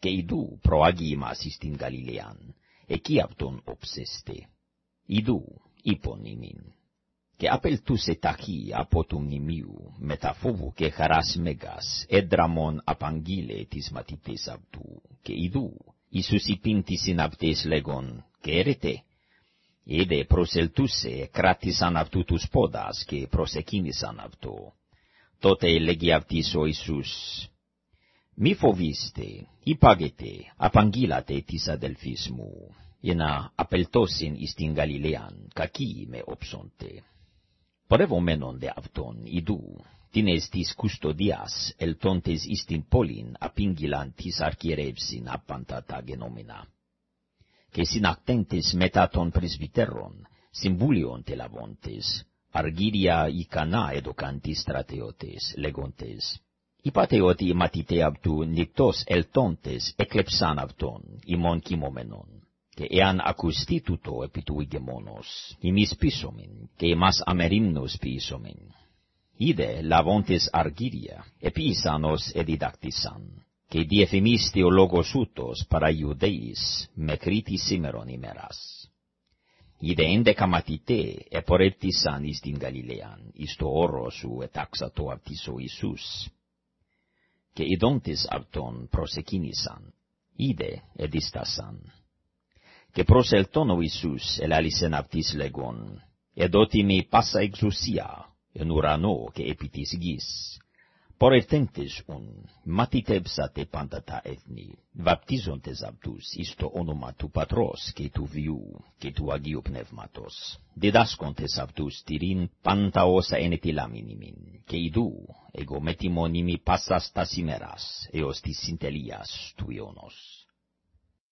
και ιδού προαγίμασι στην Γαλιλαίαν, εκεί αυτόν οψέστε. Ιδού, είπον ημίν, και απελτούσε ταχύ από του μνημείου, με τα φόβου και χαράς μεγάς, έδραμον απαγγείλε τις μαθητές αυτού, και ιδού, Ιησούς υπήν τις συναυτές λέγον, «Κέρετε». Είδε προσελτούσε, κράτησαν αυτού τους πόδας και προσεκίνησαν αυτό. Τότε λέγει αυτής ο matites abtu, que idu, isus ipintis in aptes legon, que erete, ede proseltuse kratis anavtutus podas, que prosekinis anavto. Tote legiavtis o Isus, mi foviste, ipagete, apangilate tisa delfismu, jena apeltosin istin Galilean, kaki me opsonte. Porevo menon de avton, idu, tinestis custodias, el tontes istin Είπατε ότι οι μαθητέ αυτού νυκτός ελτόντες εκλεψάν αυτόν ημών κοιμόμενον. Και εάν ακουστεί τούτο επί του ηγεμόνος, εμείς πίσομεν και εμάς αμερίμνους πίσομεν. Είδε λαβόντες αργύρια, επίησαν ως εδιδάκτησαν. Και διεφημίστη ο λόγος ούτος παρά Ιουδαίης με κρίτη σήμερον ημέρας. Είδε έντεκα μαθητέ επορέπτησαν εις και ειδόντις αυτον προσεκίνησαν, είδε εδίστασαν. Και προσελτών ο Ιησούς ελάλησεν αυτοίς λέγον, εδότιμη πάσα εξουσία εν ουρανό και επί της γης. Πορευθέντες ουν, μάτιτεψατε πάντα τα έθνη, βαπτίζοντες αυτούς εις το όνομα του Πατρός και του Βιού και του Αγίου Πνεύματος, διδάσκοντες αυτούς τυρίν πάντα όσα είναι τη εγώ με τη μόνιμη πάσα στα σήμερας, έως της συντελείας του αιώνος.